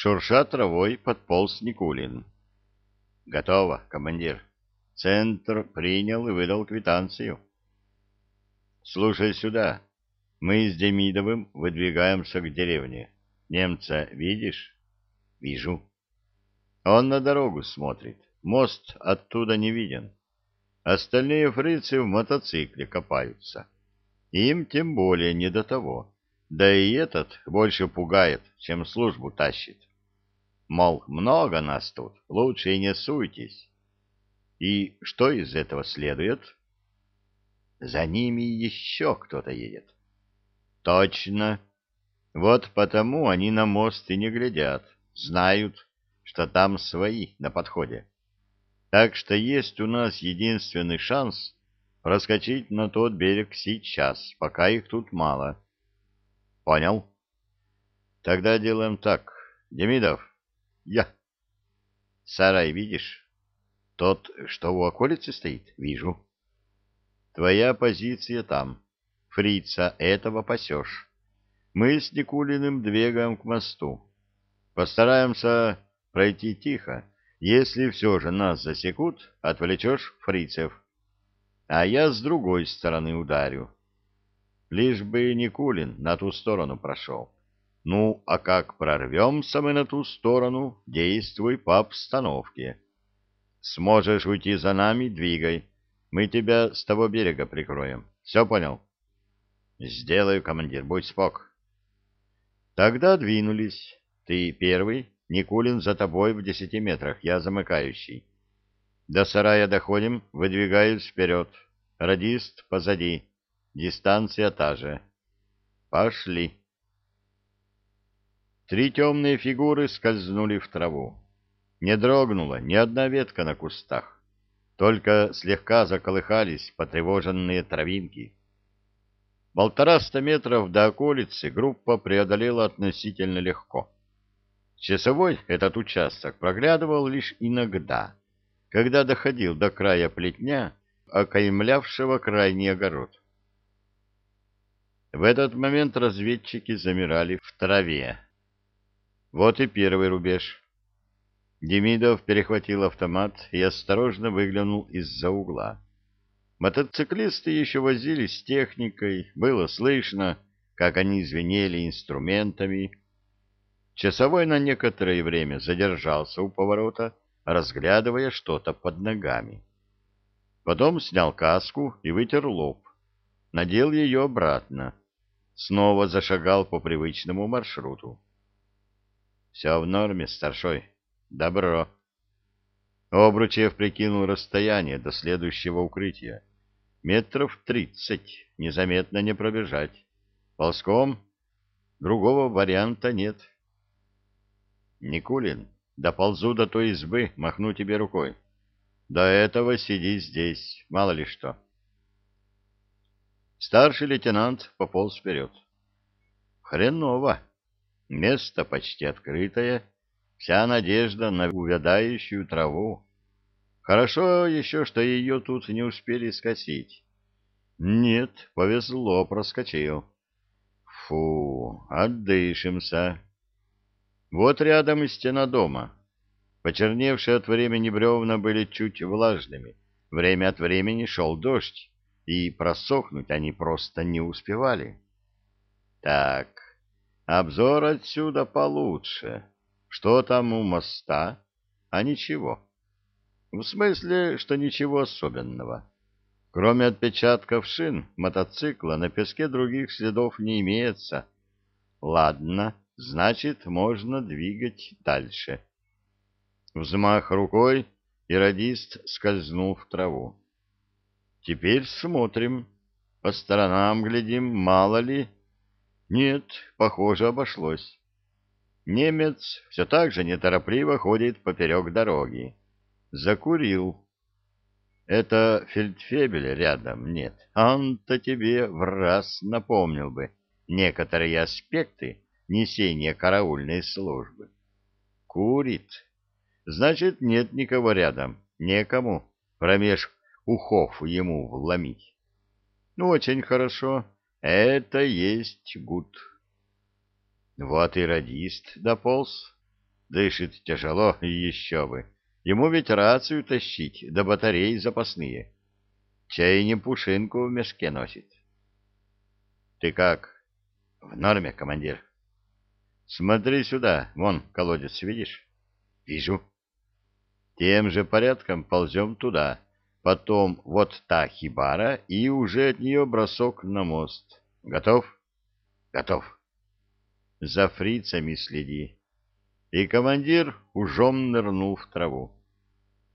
Шурша травой подполз Никулин. Готово, командир. Центр принял и выдал квитанцию. Слушай сюда. Мы с Демидовым выдвигаемся к деревне. Немца видишь? Вижу. Он на дорогу смотрит. Мост оттуда не виден. Остальные фрицы в мотоцикле копаются. Им тем более не до того. Да и этот больше пугает, чем службу тащит. Мол, много нас тут, лучше и не суйтесь. И что из этого следует? За ними еще кто-то едет. Точно. Вот потому они на мост и не глядят. Знают, что там свои на подходе. Так что есть у нас единственный шанс проскочить на тот берег сейчас, пока их тут мало. Понял? Тогда делаем так. Демидов, я. Сарай видишь? Тот, что у околицы стоит? Вижу. Твоя позиция там. Фрица этого пасешь. Мы с Никулиным двигаем к мосту. Постараемся пройти тихо. Если все же нас засекут, отвлечешь фрицев. А я с другой стороны ударю. Лишь бы Никулин на ту сторону прошел. Ну, а как прорвемся мы на ту сторону, действуй по обстановке. Сможешь уйти за нами, двигай. Мы тебя с того берега прикроем. Все понял? Сделаю, командир, будь спок. Тогда двинулись. Ты первый, Никулин за тобой в десяти метрах, я замыкающий. До сарая доходим, выдвигаюсь вперед. Радист позади. Дистанция та же. Пошли. Три темные фигуры скользнули в траву. Не дрогнула ни одна ветка на кустах. Только слегка заколыхались потревоженные травинки. Полтораста метров до околицы группа преодолела относительно легко. Часовой этот участок проглядывал лишь иногда, когда доходил до края плетня, окаймлявшего крайний огород. В этот момент разведчики замирали в траве. Вот и первый рубеж. Демидов перехватил автомат и осторожно выглянул из-за угла. Мотоциклисты еще возились с техникой, было слышно, как они звенели инструментами, Часовой на некоторое время задержался у поворота, разглядывая что-то под ногами. Потом снял каску и вытер лоб. Надел ее обратно. Снова зашагал по привычному маршруту. «Все в норме, старшой. Добро». Обручев прикинул расстояние до следующего укрытия. Метров тридцать, незаметно не пробежать. Ползком другого варианта нет. Никулин, доползу до той избы, махну тебе рукой. До этого сиди здесь, мало ли что. Старший лейтенант пополз вперед. Хреново. Место почти открытое, вся надежда на увядающую траву. Хорошо еще, что ее тут не успели скосить. Нет, повезло, проскочил. Фу, отдышимся. Вот рядом и стена дома. Почерневшие от времени бревна были чуть влажными. Время от времени шел дождь, и просохнуть они просто не успевали. Так, обзор отсюда получше. Что там у моста? А ничего. В смысле, что ничего особенного. Кроме отпечатков шин мотоцикла на песке других следов не имеется. Ладно. Значит, можно двигать дальше. Взмах рукой, и радист скользнул в траву. Теперь смотрим. По сторонам глядим, мало ли. Нет, похоже, обошлось. Немец все так же неторопливо ходит поперек дороги. Закурил. Это фельдфебель рядом нет. Он-то тебе в раз напомнил бы некоторые аспекты несения караульной службы. Курит. Значит, нет никого рядом, некому промеж ухов ему вломить. Ну, очень хорошо. Это есть гуд. Вот и радист дополз. Дышит тяжело и еще бы. Ему ведь рацию тащить, да батареи запасные. Чай не пушинку в мешке носит. Ты как? В норме, командир. Смотри сюда, вон колодец видишь? Вижу. Тем же порядком ползем туда. Потом вот та хибара и уже от нее бросок на мост. Готов? Готов. За фрицами следи. И командир ужом нырнул в траву.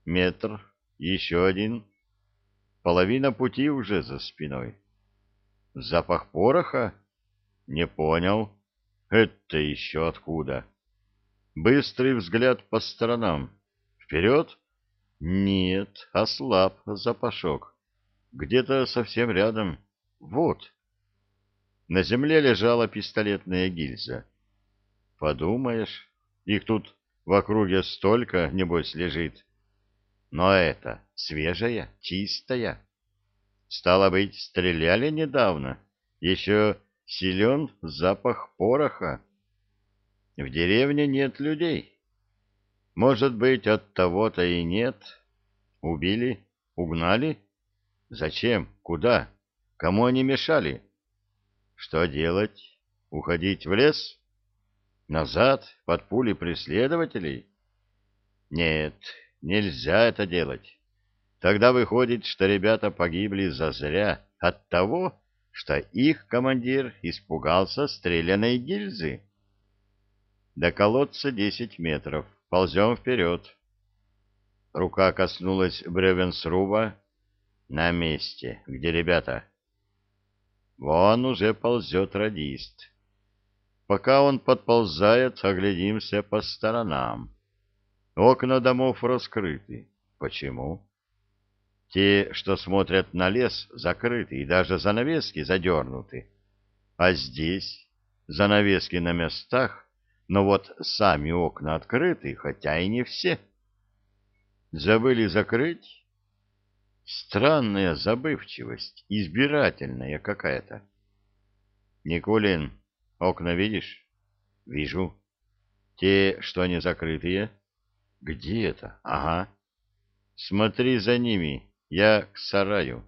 Метр, еще один. Половина пути уже за спиной. Запах пороха? Не понял. Это еще откуда? Быстрый взгляд по сторонам. Вперед? Нет, ослаб запашок. Где-то совсем рядом. Вот. На земле лежала пистолетная гильза. Подумаешь, их тут в округе столько, небось, лежит. Но это свежая, чистая. Стало быть, стреляли недавно. Еще силен запах пороха. В деревне нет людей. Может быть, от того-то и нет. Убили? Угнали? Зачем? Куда? Кому они мешали? Что делать? Уходить в лес? Назад, под пули преследователей? Нет, нельзя это делать. Тогда выходит, что ребята погибли зазря от того, что их командир испугался стрелянной гильзы. До колодца десять метров. Ползем вперед. Рука коснулась бревен сруба. На месте. Где ребята? Вон уже ползет радист. Пока он подползает, оглядимся по сторонам. Окна домов раскрыты. Почему? Те, что смотрят на лес, закрыты, и даже занавески задернуты. А здесь занавески на местах, но вот сами окна открыты, хотя и не все. Забыли закрыть? Странная забывчивость, избирательная какая-то. Никулин, окна видишь? Вижу. Те, что они закрытые? Где это? Ага. Смотри за ними, я к сараю.